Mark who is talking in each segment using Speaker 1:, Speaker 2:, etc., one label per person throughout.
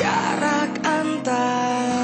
Speaker 1: jarak antar.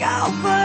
Speaker 1: go